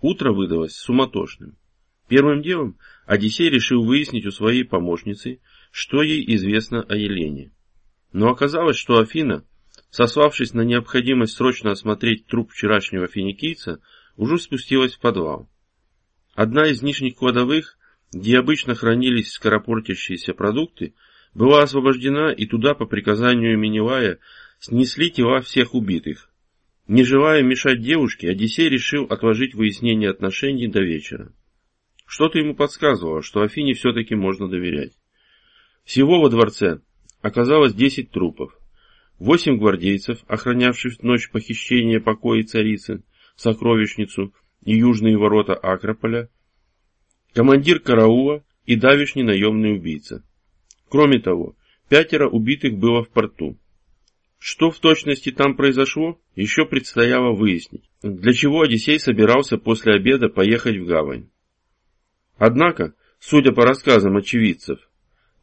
Утро выдалось суматошным. Первым делом Одиссей решил выяснить у своей помощницы, что ей известно о Елене. Но оказалось, что Афина, сославшись на необходимость срочно осмотреть труп вчерашнего финикийца, уже спустилась в подвал. Одна из нижних кладовых, где обычно хранились скоропортящиеся продукты, была освобождена и туда по приказанию Миневая снесли тела всех убитых. Не желая мешать девушке, Одиссей решил отложить выяснение отношений до вечера. Что-то ему подсказывало, что Афине все-таки можно доверять. Всего во дворце оказалось десять трупов. Восемь гвардейцев, охранявших ночь похищения покоя царицы, сокровищницу и южные ворота Акрополя, командир караула и давишний наемный убийца. Кроме того, пятеро убитых было в порту. Что в точности там произошло, еще предстояло выяснить, для чего Одиссей собирался после обеда поехать в гавань. Однако, судя по рассказам очевидцев,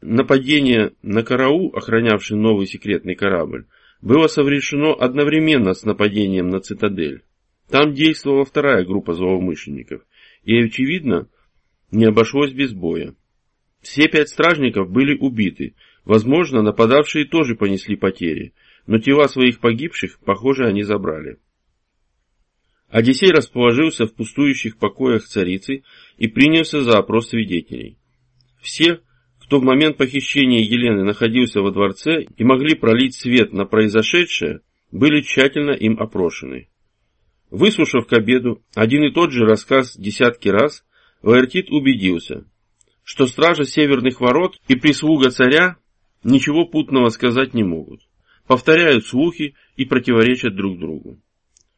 нападение на караул, охранявший новый секретный корабль, было совершено одновременно с нападением на цитадель. Там действовала вторая группа злоумышленников, и, очевидно, не обошлось без боя. Все пять стражников были убиты, возможно, нападавшие тоже понесли потери, но тела своих погибших, похоже, они забрали. Одиссей расположился в пустующих покоях царицы и принялся за опрос свидетелей. Все, кто в момент похищения Елены находился во дворце и могли пролить свет на произошедшее, были тщательно им опрошены. Выслушав к обеду один и тот же рассказ десятки раз, Лаэртит убедился, что стража северных ворот и прислуга царя ничего путного сказать не могут, повторяют слухи и противоречат друг другу.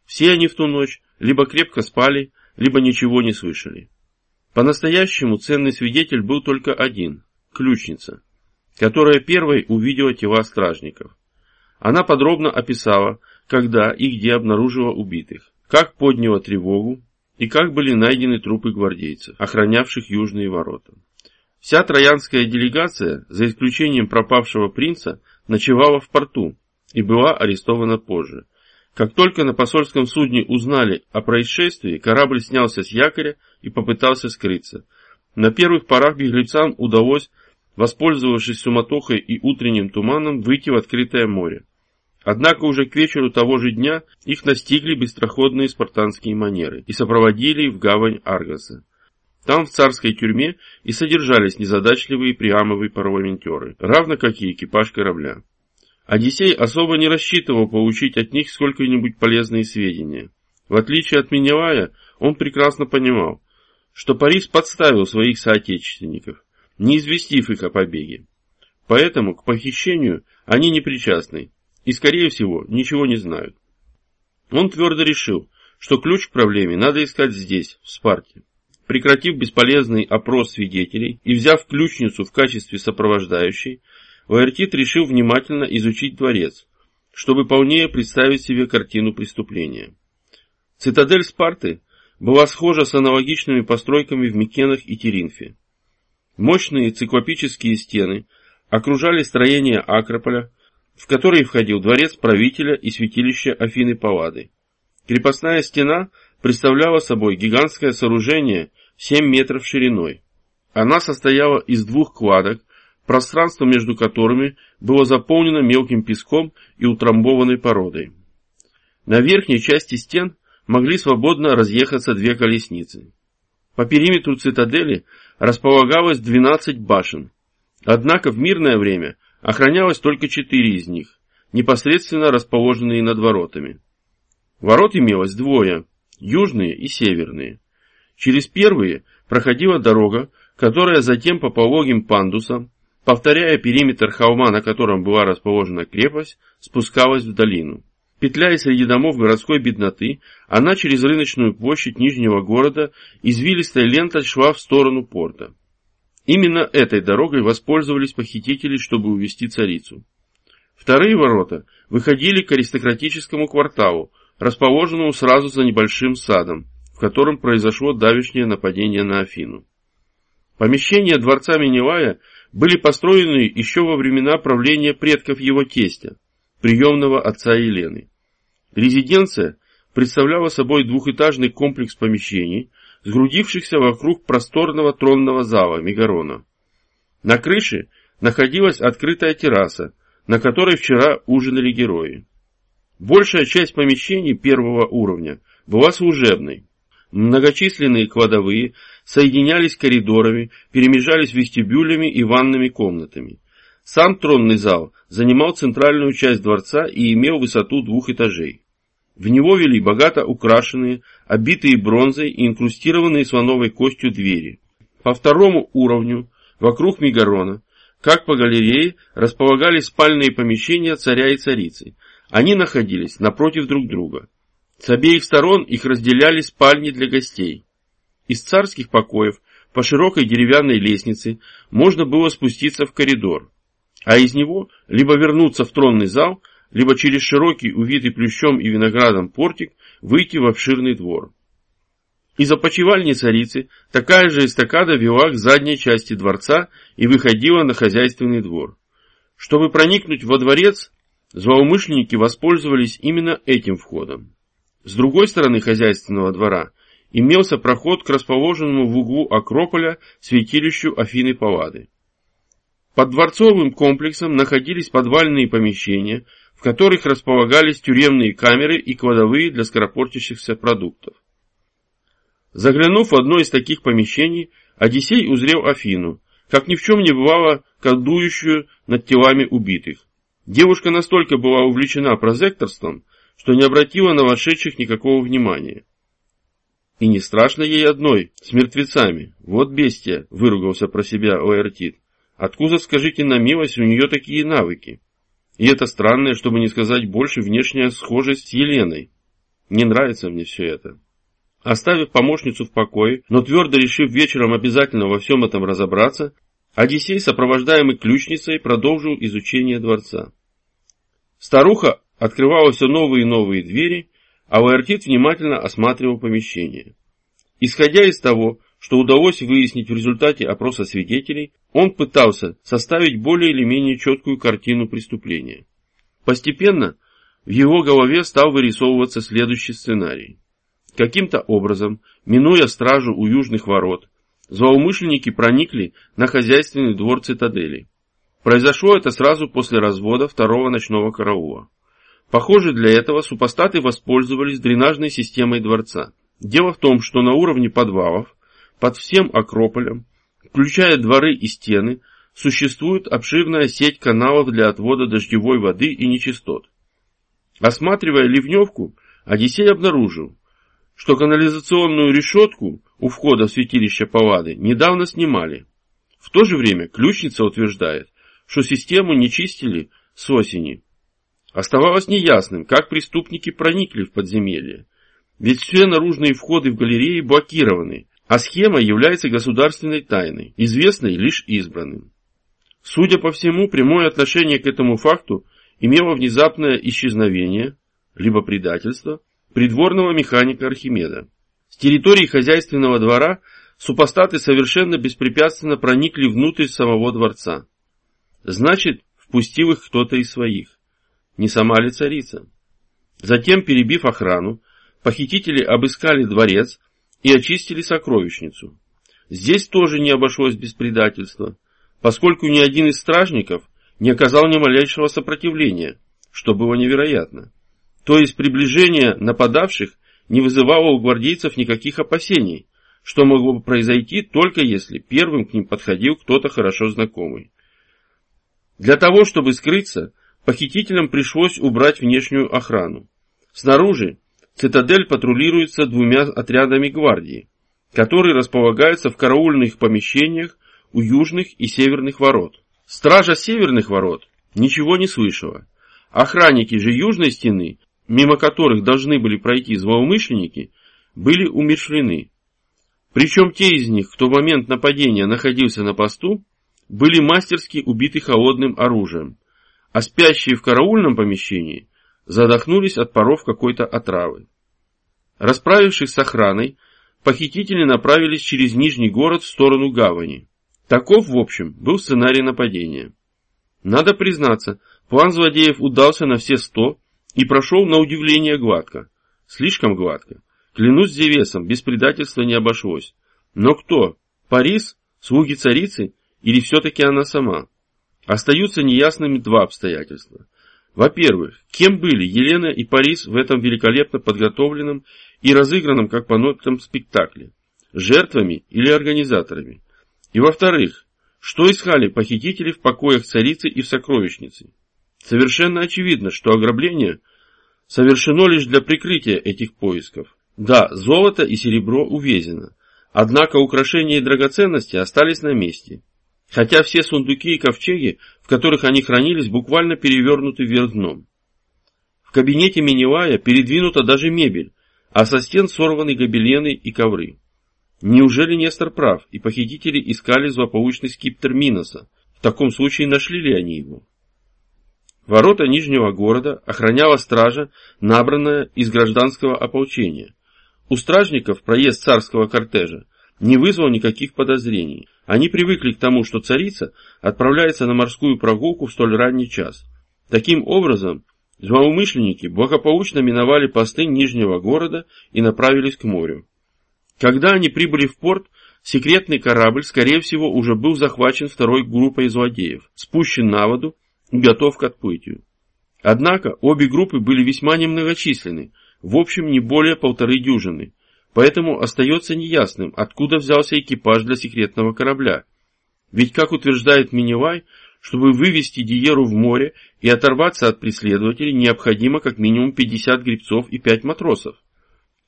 Все они в ту ночь либо крепко спали, либо ничего не слышали. По-настоящему ценный свидетель был только один – ключница, которая первой увидела тела стражников. Она подробно описала, когда и где обнаружила убитых, как подняла тревогу и как были найдены трупы гвардейцев, охранявших южные ворота. Вся троянская делегация, за исключением пропавшего принца, ночевала в порту и была арестована позже – как только на посольском судне узнали о происшествии, корабль снялся с якоря и попытался скрыться. На первых порах беглецам удалось, воспользовавшись суматохой и утренним туманом, выйти в открытое море. Однако уже к вечеру того же дня их настигли быстроходные спартанские манеры и сопроводили в гавань Аргоса. Там в царской тюрьме и содержались незадачливые приамовые парламентеры, равно как и экипаж корабля. Одиссей особо не рассчитывал получить от них сколько-нибудь полезные сведения. В отличие от Менелая, он прекрасно понимал, что Парис подставил своих соотечественников, не известив их о побеге. Поэтому к похищению они не причастны и, скорее всего, ничего не знают. Он твердо решил, что ключ к проблеме надо искать здесь, в Спарте. Прекратив бесполезный опрос свидетелей и взяв ключницу в качестве сопровождающей, Лаэртит решил внимательно изучить дворец, чтобы полнее представить себе картину преступления. Цитадель Спарты была схожа с аналогичными постройками в Микенах и Теринфе. Мощные циклопические стены окружали строение Акрополя, в который входил дворец правителя и святилище Афины Паллады. Крепостная стена представляла собой гигантское сооружение 7 метров шириной. Она состояла из двух кладок, пространство между которыми было заполнено мелким песком и утрамбованной породой. На верхней части стен могли свободно разъехаться две колесницы. По периметру цитадели располагалось 12 башен, однако в мирное время охранялось только четыре из них, непосредственно расположенные над воротами. Ворот имелось двое, южные и северные. Через первые проходила дорога, которая затем по пологим пандусам повторяя периметр холма, на котором была расположена крепость, спускалась в долину. Петляя среди домов городской бедноты, она через рыночную площадь Нижнего города извилистой лентой шла в сторону порта. Именно этой дорогой воспользовались похитители, чтобы увести царицу. Вторые ворота выходили к аристократическому кварталу, расположенному сразу за небольшим садом, в котором произошло давешнее нападение на Афину. Помещение дворца Менелая – были построены еще во времена правления предков его тестя, приемного отца Елены. Резиденция представляла собой двухэтажный комплекс помещений, сгрудившихся вокруг просторного тронного зала Мегарона. На крыше находилась открытая терраса, на которой вчера ужинали герои. Большая часть помещений первого уровня была служебной. Многочисленные кладовые соединялись коридорами, перемежались вестибюлями и ванными комнатами. Сам тронный зал занимал центральную часть дворца и имел высоту двух этажей. В него вели богато украшенные, обитые бронзой и инкрустированные слоновой костью двери. По второму уровню, вокруг Мегарона, как по галерее, располагались спальные помещения царя и царицы. Они находились напротив друг друга. С обеих сторон их разделяли спальни для гостей. Из царских покоев по широкой деревянной лестнице можно было спуститься в коридор а из него либо вернуться в тронный зал, либо через широкий, увитый плющом и виноградом портик выйти в обширный двор. Из опочивальни царицы такая же эстакада вела к задней части дворца и выходила на хозяйственный двор. Чтобы проникнуть во дворец, злоумышленники воспользовались именно этим входом. С другой стороны хозяйственного двора имелся проход к расположенному в углу Акрополя святилищу Афины Паллады. Под дворцовым комплексом находились подвальные помещения, в которых располагались тюремные камеры и кладовые для скоропортящихся продуктов. Заглянув в одно из таких помещений, Одиссей узрел Афину, как ни в чем не бывало, колдующую над телами убитых. Девушка настолько была увлечена прозекторством, что не обратила на вошедших никакого внимания. И не страшно ей одной, с мертвецами. Вот бестия, выругался про себя Оэртит. Откуда, скажите на милость, у нее такие навыки? И это странное, чтобы не сказать больше, внешняя схожесть с Еленой. Не нравится мне все это. Оставив помощницу в покое, но твердо решив вечером обязательно во всем этом разобраться, Одиссей, сопровождаемый ключницей, продолжил изучение дворца. Старуха открывала все новые и новые двери, а Лаэртит внимательно осматривал помещение. Исходя из того, что удалось выяснить в результате опроса свидетелей, он пытался составить более или менее четкую картину преступления. Постепенно в его голове стал вырисовываться следующий сценарий. Каким-то образом, минуя стражу у южных ворот, злоумышленники проникли на хозяйственный двор цитадели. Произошло это сразу после развода второго ночного караула. Похоже, для этого супостаты воспользовались дренажной системой дворца. Дело в том, что на уровне подвалов под всем Акрополем, включая дворы и стены, существует обширная сеть каналов для отвода дождевой воды и нечистот. Осматривая ливневку, Одиссей обнаружил, что канализационную решетку у входа в святилище Паллады недавно снимали. В то же время ключница утверждает, что систему не чистили с осени. Оставалось неясным, как преступники проникли в подземелье. Ведь все наружные входы в галереи блокированы, а схема является государственной тайной, известной лишь избранным. Судя по всему, прямое отношение к этому факту имело внезапное исчезновение, либо предательство, придворного механика Архимеда. С территории хозяйственного двора супостаты совершенно беспрепятственно проникли внутрь самого дворца. Значит, впустил их кто-то из своих. Не сама ли царица? Затем, перебив охрану, похитители обыскали дворец, и очистили сокровищницу. Здесь тоже не обошлось без предательства, поскольку ни один из стражников не оказал ни малейшего сопротивления, что было невероятно. То есть приближение нападавших не вызывало у гвардейцев никаких опасений, что могло бы произойти только если первым к ним подходил кто-то хорошо знакомый. Для того, чтобы скрыться, похитителям пришлось убрать внешнюю охрану. Снаружи Цитадель патрулируется двумя отрядами гвардии, которые располагаются в караульных помещениях у южных и северных ворот. Стража северных ворот ничего не слышала. Охранники же южной стены, мимо которых должны были пройти злоумышленники, были умершлены. Причем те из них, кто в момент нападения находился на посту, были мастерски убиты холодным оружием, а спящие в караульном помещении задохнулись от паров какой-то отравы. Расправившись с охраной, похитители направились через Нижний город в сторону гавани. Таков, в общем, был сценарий нападения. Надо признаться, план злодеев удался на все сто и прошел на удивление гладко. Слишком гладко. Клянусь Зевесом, без предательства не обошлось. Но кто? Парис? Слуги царицы? Или все-таки она сама? Остаются неясными два обстоятельства. Во-первых, кем были Елена и Парис в этом великолепно подготовленном и разыгранном как по нотам спектакле? Жертвами или организаторами? И во-вторых, что искали похитители в покоях царицы и в сокровищнице? Совершенно очевидно, что ограбление совершено лишь для прикрытия этих поисков. Да, золото и серебро увезено, однако украшения и драгоценности остались на месте. Хотя все сундуки и ковчеги, в которых они хранились, буквально перевернуты вверх дном. В кабинете Миневая передвинута даже мебель, а со стен сорваны гобелены и ковры. Неужели Нестор прав, и похитители искали злополучный скиптер Миноса? В таком случае нашли ли они его? Ворота Нижнего города охраняла стража, набранная из гражданского ополчения. У стражников проезд царского кортежа не вызвал никаких подозрений. Они привыкли к тому, что царица отправляется на морскую прогулку в столь ранний час. Таким образом, злоумышленники благополучно миновали посты Нижнего города и направились к морю. Когда они прибыли в порт, секретный корабль, скорее всего, уже был захвачен второй группой злодеев, спущен на воду и готов к отплытию. Однако обе группы были весьма немногочисленны, в общем не более полторы дюжины, поэтому остается неясным, откуда взялся экипаж для секретного корабля. Ведь, как утверждает Миневай, чтобы вывести Диеру в море и оторваться от преследователей, необходимо как минимум 50 гребцов и 5 матросов.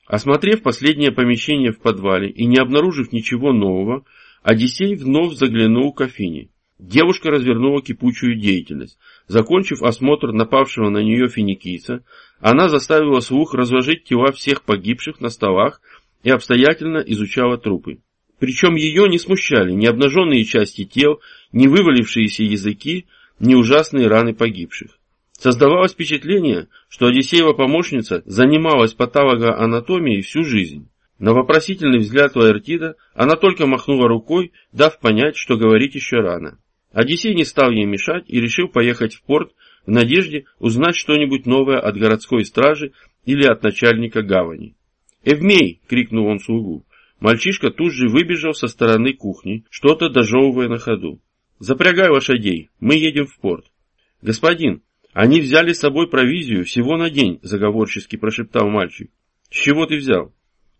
Осмотрев последнее помещение в подвале и не обнаружив ничего нового, Одиссей вновь заглянул к Афине. Девушка развернула кипучую деятельность. Закончив осмотр напавшего на нее финикийца, она заставила слух разложить тела всех погибших на столах и обстоятельно изучала трупы. Причем ее не смущали ни обнаженные части тел, ни вывалившиеся языки, ни ужасные раны погибших. Создавалось впечатление, что Одиссеева помощница занималась патологоанатомией всю жизнь. На вопросительный взгляд Лаэртида она только махнула рукой, дав понять, что говорить еще рано. Одиссей не стал ей мешать и решил поехать в порт в надежде узнать что-нибудь новое от городской стражи или от начальника гавани. «Эвмей!» — крикнул он слугу. Мальчишка тут же выбежал со стороны кухни, что-то дожевывая на ходу. «Запрягай лошадей, мы едем в порт». «Господин, они взяли с собой провизию всего на день, заговорчески прошептал мальчик. С чего ты взял?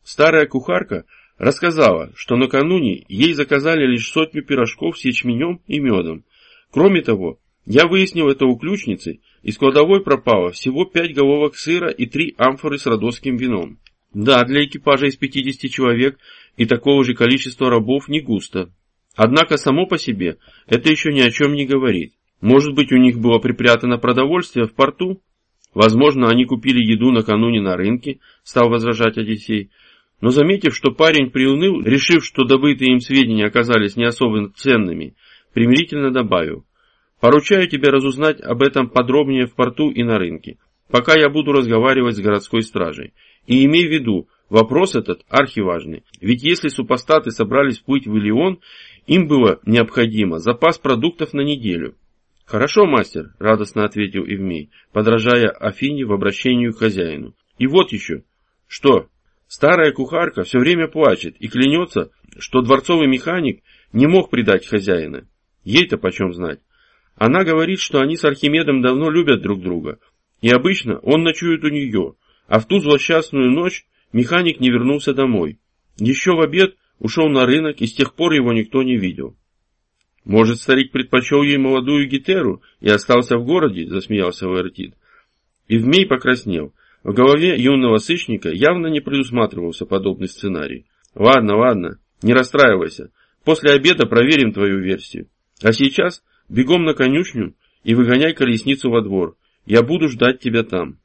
Старая кухарка рассказала, что накануне ей заказали лишь сотню пирожков с ячменем и медом. Кроме того, я выяснил это у ключницы, из кладовой пропало всего пять головок сыра и три амфоры с родосским вином. Да, для экипажа из 50 человек и такого же количества рабов не густо. Однако само по себе это еще ни о чем не говорит. Может быть, у них было припрятано продовольствие в порту? Возможно, они купили еду накануне на рынке, стал возражать Одиссей. Но заметив, что парень приуныл, решив, что добытые им сведения оказались не особо ценными, примирительно добавил. Поручаю тебе разузнать об этом подробнее в порту и на рынке, пока я буду разговаривать с городской стражей. И имей в виду, вопрос этот архиважный. Ведь если супостаты собрались плыть в Илион, им было необходимо запас продуктов на неделю. «Хорошо, мастер», — радостно ответил Евмей, подражая Афине в обращению к хозяину. «И вот еще». «Что?» Старая кухарка все время плачет и клянется, что дворцовый механик не мог предать хозяина. Ей-то почем знать. Она говорит, что они с Архимедом давно любят друг друга, и обычно он ночует у нее, а в ту злосчастную ночь механик не вернулся домой. Еще в обед ушел на рынок, и с тех пор его никто не видел. Может, старик предпочел ей молодую гитеру и остался в городе, засмеялся Вертит. Евмей покраснел. В голове юного сычника явно не предусматривался подобный сценарий. Ладно, ладно, не расстраивайся. После обеда проверим твою версию. А сейчас бегом на конюшню и выгоняй колесницу во двор. Я буду ждать тебя там.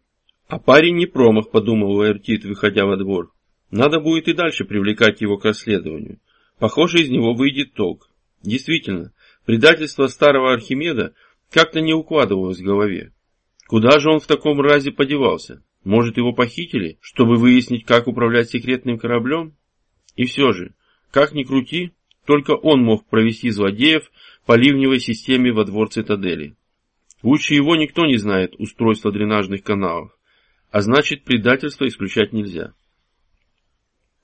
А парень не промах, подумал Уэртит, выходя во двор. Надо будет и дальше привлекать его к расследованию. Похоже, из него выйдет толк. Действительно, предательство старого Архимеда как-то не укладывалось в голове. Куда же он в таком разе подевался? Может, его похитили, чтобы выяснить, как управлять секретным кораблем? И все же, как ни крути, только он мог провести злодеев по ливневой системе во двор цитадели. Лучше его никто не знает устройства дренажных каналов. А значит предательство исключать нельзя.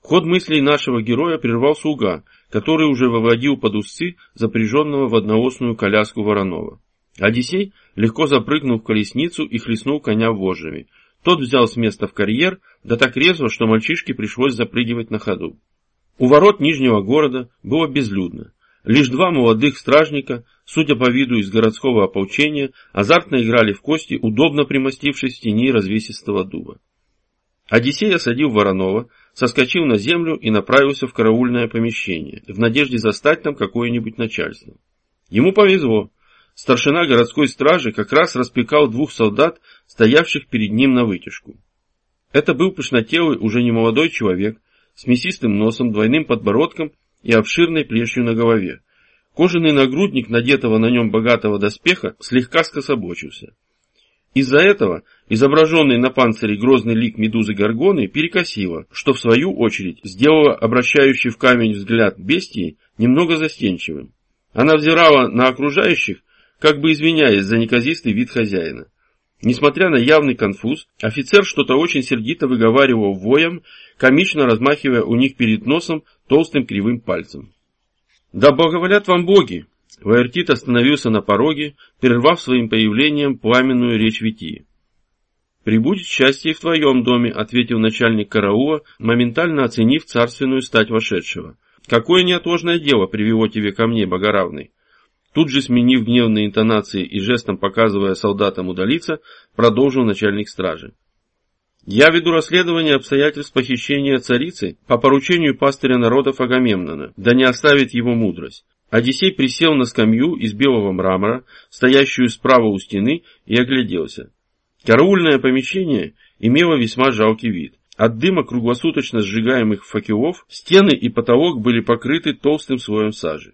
Ход мыслей нашего героя прервал слуга, который уже выводил под узцы запряженного в одноосную коляску Воронова. Одиссей легко запрыгнул в колесницу и хлестнул коня вожжами. Тот взял с места в карьер, да так резво, что мальчишке пришлось запрыгивать на ходу. У ворот Нижнего города было безлюдно. Лишь два молодых стражника, судя по виду из городского ополчения, азартно играли в кости, удобно примостившись в тени развесистого дуба. Одиссей осадил Воронова, соскочил на землю и направился в караульное помещение, в надежде застать там какое-нибудь начальство. Ему повезло. Старшина городской стражи как раз распекал двух солдат, стоявших перед ним на вытяжку. Это был пышнотелый, уже не молодой человек, с мясистым носом, двойным подбородком и обширной плешью на голове. Кожаный нагрудник надетого на нем богатого доспеха слегка скособочился. Из-за этого изображенный на панцире грозный лик медузы Горгоны перекосило, что в свою очередь сделало обращающий в камень взгляд бестии немного застенчивым. Она взирала на окружающих, как бы извиняясь за неказистый вид хозяина. Несмотря на явный конфуз, офицер что-то очень сердито выговаривал воем, комично размахивая у них перед носом толстым кривым пальцем. «Да благоволят вам боги!» Ваертит остановился на пороге, прервав своим появлением пламенную речь Витии. «Прибудет счастье и в твоем доме», — ответил начальник караула, моментально оценив царственную стать вошедшего. «Какое неотложное дело привело тебе ко мне, богоравный?» Тут же, сменив гневные интонации и жестом показывая солдатам удалиться, продолжил начальник стражи. «Я веду расследование обстоятельств похищения царицы по поручению пастыря народов Агамемнона, да не оставит его мудрость. Одиссей присел на скамью из белого мрамора, стоящую справа у стены, и огляделся. Караульное помещение имело весьма жалкий вид. От дыма круглосуточно сжигаемых факелов стены и потолок были покрыты толстым слоем сажи.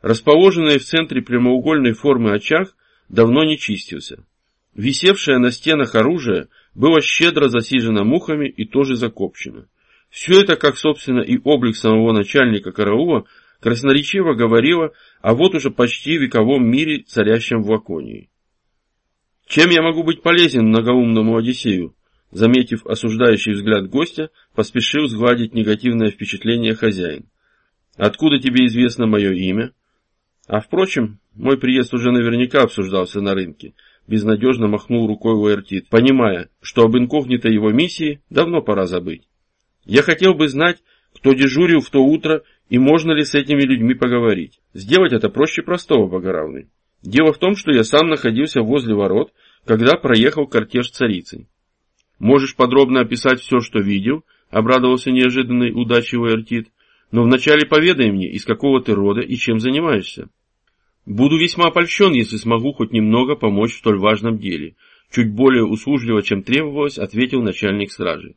Расположенный в центре прямоугольной формы очаг давно не чистился. Висевшее на стенах оружие было щедро засижено мухами и тоже закопчено. Все это, как, собственно, и облик самого начальника караула, красноречиво говорило о вот уже почти вековом мире, царящем в Лаконии. «Чем я могу быть полезен многоумному Одиссею?» Заметив осуждающий взгляд гостя, поспешил сгладить негативное впечатление хозяин. «Откуда тебе известно мое имя?» А впрочем, мой приезд уже наверняка обсуждался на рынке. Безнадежно махнул рукой Уэртит, понимая, что об инкогнито его миссии давно пора забыть. Я хотел бы знать, кто дежурил в то утро и можно ли с этими людьми поговорить. Сделать это проще простого, Богоравный. Дело в том, что я сам находился возле ворот, когда проехал кортеж царицы. Можешь подробно описать все, что видел, обрадовался неожиданной удачей Уэртит, но вначале поведай мне, из какого ты рода и чем занимаешься. Буду весьма польщен, если смогу хоть немного помочь в столь важном деле. Чуть более услужливо, чем требовалось, ответил начальник стражи.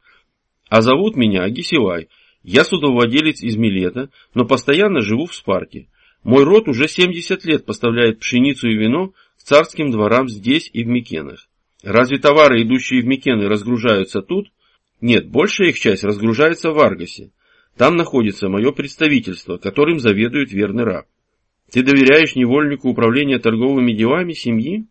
А зовут меня Агисилай. Я судовладелец из Милета, но постоянно живу в Спарке. Мой род уже 70 лет поставляет пшеницу и вино к царским дворам здесь и в Микенах. Разве товары, идущие в Микены, разгружаются тут? Нет, большая их часть разгружается в Аргасе. Там находится мое представительство, которым заведует верный раб. Ты доверяешь невольнику управления торговыми делами семьи?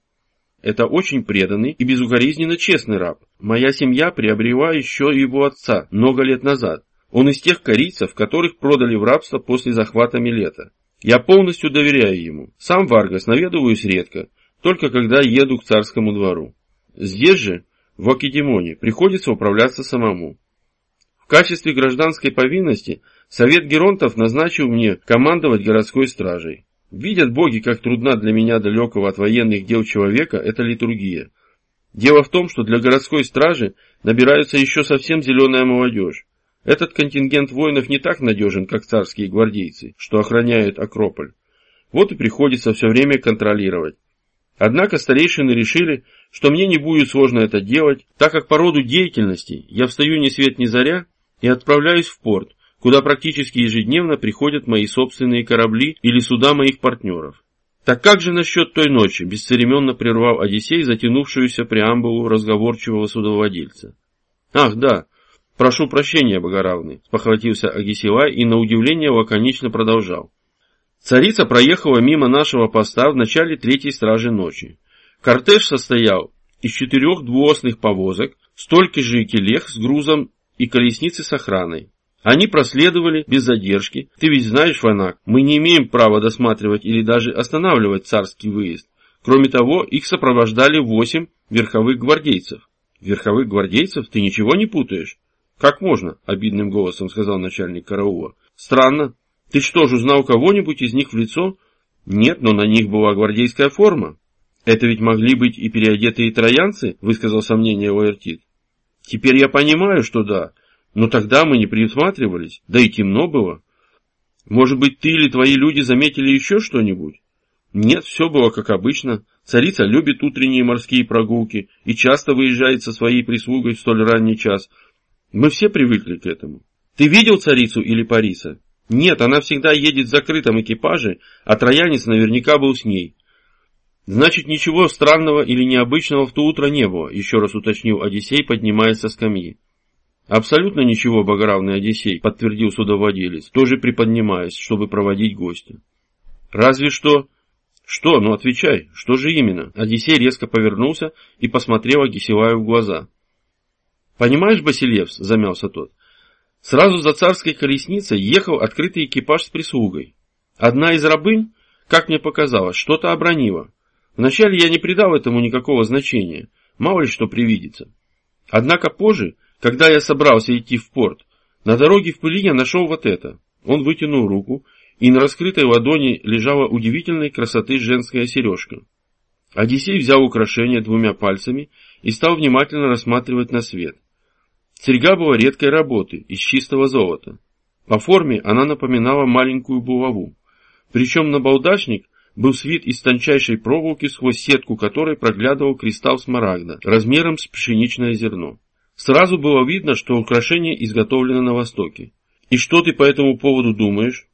Это очень преданный и безукоризненно честный раб. Моя семья приобрела еще его отца много лет назад. Он из тех корейцев, которых продали в рабство после захвата Милета. Я полностью доверяю ему. Сам Варгас наведываюсь редко, только когда еду к царскому двору. Здесь же, в Акидемоне, приходится управляться самому качестве гражданской повинности Совет Геронтов назначил мне командовать городской стражей. Видят боги, как трудна для меня далекого от военных дел человека эта литургия. Дело в том, что для городской стражи набирается еще совсем зеленая молодежь. Этот контингент воинов не так надежен, как царские гвардейцы, что охраняют Акрополь. Вот и приходится все время контролировать. Однако старейшины решили, что мне не будет сложно это делать, так как по роду деятельности я встаю ни свет ни заря и отправляюсь в порт, куда практически ежедневно приходят мои собственные корабли или суда моих партнеров. Так как же насчет той ночи, бесцеремонно прервал Одиссей затянувшуюся преамбулу разговорчивого судовладельца? Ах, да, прошу прощения, богоравный, спохватился Агисилай и на удивление лаконично продолжал. Царица проехала мимо нашего поста в начале третьей стражи ночи. Кортеж состоял из четырех двуосных повозок столько же и келех с грузом и колесницы с охраной. Они проследовали без задержки. Ты ведь знаешь, Ванак, мы не имеем права досматривать или даже останавливать царский выезд. Кроме того, их сопровождали восемь верховых гвардейцев. Верховых гвардейцев? Ты ничего не путаешь? Как можно? Обидным голосом сказал начальник караула. Странно. Ты что же, узнал кого-нибудь из них в лицо? Нет, но на них была гвардейская форма. Это ведь могли быть и переодетые троянцы, высказал сомнение Уэртит. Теперь я понимаю, что да, но тогда мы не присматривались, да и темно было. Может быть, ты или твои люди заметили еще что-нибудь? Нет, все было как обычно. Царица любит утренние морские прогулки и часто выезжает со своей прислугой в столь ранний час. Мы все привыкли к этому. Ты видел царицу или Париса? Нет, она всегда едет в закрытом экипаже, а троянец наверняка был с ней. Значит, ничего странного или необычного в то утро не было, еще раз уточнил Одиссей, поднимаясь со скамьи. Абсолютно ничего, богоравный Одиссей, подтвердил судовладелец, тоже приподнимаясь, чтобы проводить гостя. Разве что... Что? Ну отвечай, что же именно? Одиссей резко повернулся и посмотрел Агисилаю в глаза. Понимаешь, Басилевс, замялся тот, сразу за царской колесницей ехал открытый экипаж с прислугой. Одна из рабынь, как мне показалось, что-то обронила. Вначале я не придал этому никакого значения, мало ли что привидится. Однако позже когда я собрался идти в порт, на дороге в пыли я нашел вот это. Он вытянул руку, и на раскрытой ладони лежала удивительной красоты женская сережка. Одиссей взял украшение двумя пальцами и стал внимательно рассматривать на свет. Серьга была редкой работы, из чистого золота. По форме она напоминала маленькую булаву. Причем на балдашник был свит из тончайшей проволоки, сквозь сетку которой проглядывал кристалл смарагда, размером с пшеничное зерно. Сразу было видно, что украшение изготовлено на Востоке. И что ты по этому поводу думаешь?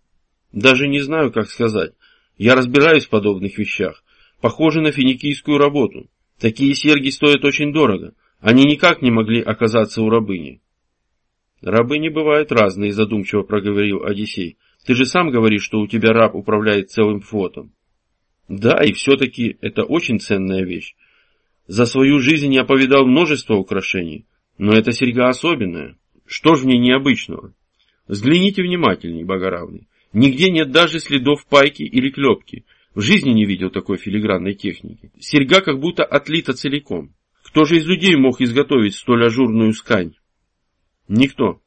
Даже не знаю, как сказать. Я разбираюсь в подобных вещах. Похоже на финикийскую работу. Такие серьги стоят очень дорого. Они никак не могли оказаться у рабыни. Рабыни бывают разные, задумчиво проговорил Одиссей. Ты же сам говоришь, что у тебя раб управляет целым флотом. Да, и все-таки это очень ценная вещь. За свою жизнь я повидал множество украшений. Но эта серьга особенная. Что ж в ней необычного? Взгляните внимательней, богоравный. Нигде нет даже следов пайки или клепки. В жизни не видел такой филигранной техники. Серьга как будто отлита целиком. Кто же из людей мог изготовить столь ажурную скань? Никто.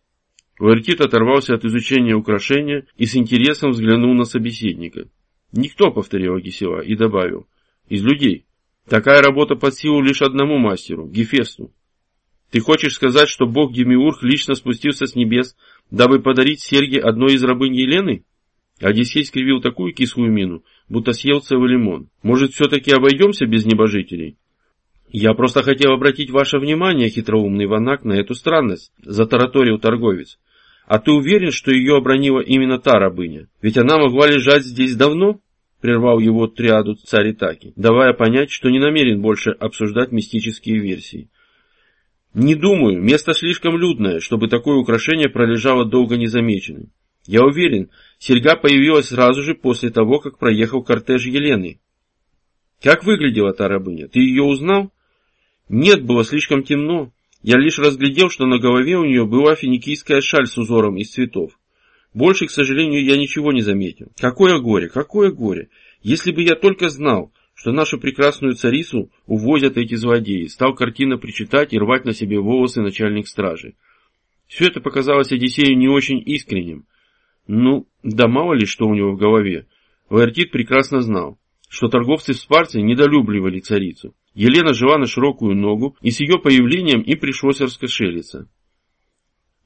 Уэртит оторвался от изучения украшения и с интересом взглянул на собеседника. Никто, повторил Агисева и добавил. Из людей. Такая работа под силу лишь одному мастеру, Гефесту. Ты хочешь сказать, что бог Демиург лично спустился с небес, дабы подарить серьги одной из рабынь Елены? Одиссей скривил такую кислую мину, будто съел целый лимон. Может, все-таки обойдемся без небожителей? Я просто хотел обратить ваше внимание, хитроумный ванак, на эту странность, затараторил торговец. А ты уверен, что ее обронила именно та рабыня? Ведь она могла лежать здесь давно? Прервал его триаду царь Итаки, давая понять, что не намерен больше обсуждать мистические версии. Не думаю, место слишком людное, чтобы такое украшение пролежало долго незамеченным. Я уверен, серьга появилась сразу же после того, как проехал кортеж Елены. Как выглядела та рабыня? Ты ее узнал? Нет, было слишком темно. Я лишь разглядел, что на голове у нее была финикийская шаль с узором из цветов. Больше, к сожалению, я ничего не заметил. Какое горе, какое горе! Если бы я только знал, что нашу прекрасную царицу увозят эти злодеи, стал картина причитать и рвать на себе волосы начальник стражи. Все это показалось Одиссею не очень искренним. Ну, да мало ли что у него в голове. Лаэртит прекрасно знал, что торговцы в Спарте недолюбливали царицу. Елена жила на широкую ногу, и с ее появлением им пришлось раскошелиться.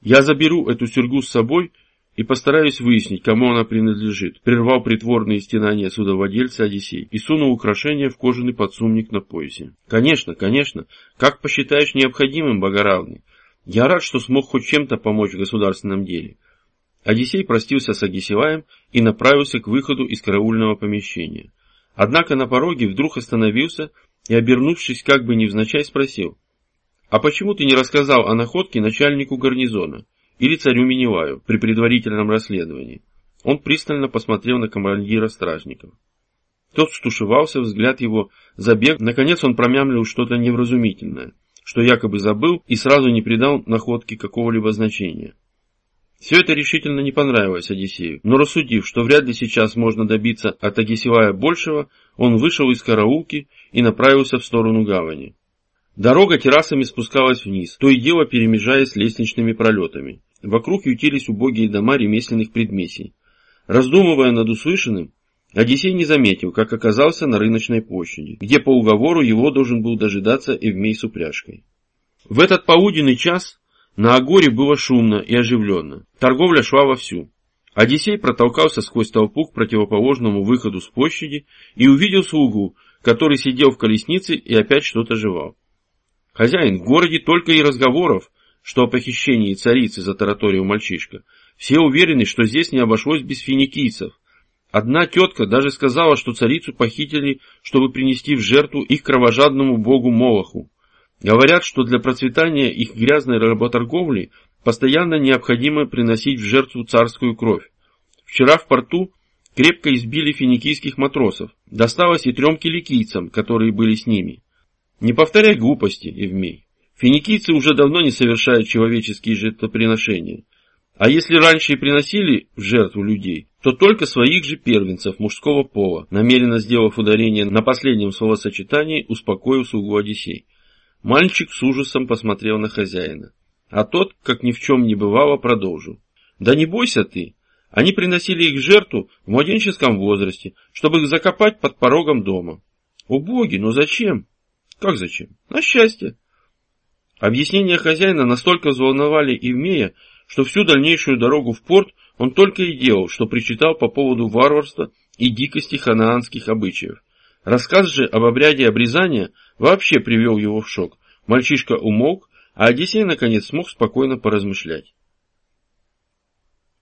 «Я заберу эту серьгу с собой и постараюсь выяснить, кому она принадлежит», прервал притворные стенания судовладельца Одиссей и сунул украшение в кожаный подсумник на поясе. «Конечно, конечно, как посчитаешь необходимым, богоравный. Я рад, что смог хоть чем-то помочь в государственном деле». Одиссей простился с Агисилаем и направился к выходу из караульного помещения. Однако на пороге вдруг остановился и, обернувшись как бы невзначай, спросил, «А почему ты не рассказал о находке начальнику гарнизона?» Или царю Миневаю при предварительном расследовании. Он пристально посмотрел на командира стражников. Тот стушевался, взгляд его забег, наконец он промямлил что-то невразумительное. что якобы забыл и сразу не придал находке какого-либо значения. Все это решительно не понравилось Одиссею, но рассудив, что вряд ли сейчас можно добиться от Агисевая большего, он вышел из караулки и направился в сторону гавани. Дорога террасами спускалась вниз, то и дело перемежаясь лестничными пролетами. Вокруг ютились убогие дома ремесленных предмесий. Раздумывая над услышанным, Одиссей не заметил, как оказался на рыночной площади, где по уговору его должен был дожидаться Эвмей с упряжкой. В этот полуденный час на Агоре было шумно и оживленно. Торговля шла вовсю. Одиссей протолкался сквозь толпу к противоположному выходу с площади и увидел слугу, который сидел в колеснице и опять что-то жевал. Хозяин, в городе только и разговоров, что о похищении царицы затараторил мальчишка. Все уверены, что здесь не обошлось без финикийцев. Одна тетка даже сказала, что царицу похитили, чтобы принести в жертву их кровожадному богу Молоху. Говорят, что для процветания их грязной работорговли постоянно необходимо приносить в жертву царскую кровь. Вчера в порту крепко избили финикийских матросов. Досталось и трем киликийцам, которые были с ними. Не повторяй глупости, Евмей. Финикийцы уже давно не совершают человеческие жертвоприношения. А если раньше и приносили в жертву людей, то только своих же первенцев мужского пола, намеренно сделав ударение на последнем словосочетании, успокоил слугу Одиссей. Мальчик с ужасом посмотрел на хозяина. А тот, как ни в чем не бывало, продолжил. Да не бойся ты. Они приносили их жертву в младенческом возрасте, чтобы их закопать под порогом дома. О боги, но зачем? Как зачем? На счастье. Объяснения хозяина настолько взволновали Ивмея, что всю дальнейшую дорогу в порт он только и делал, что причитал по поводу варварства и дикости ханаанских обычаев. Рассказ же об обряде обрезания вообще привел его в шок. Мальчишка умолк, а Одиссей наконец смог спокойно поразмышлять.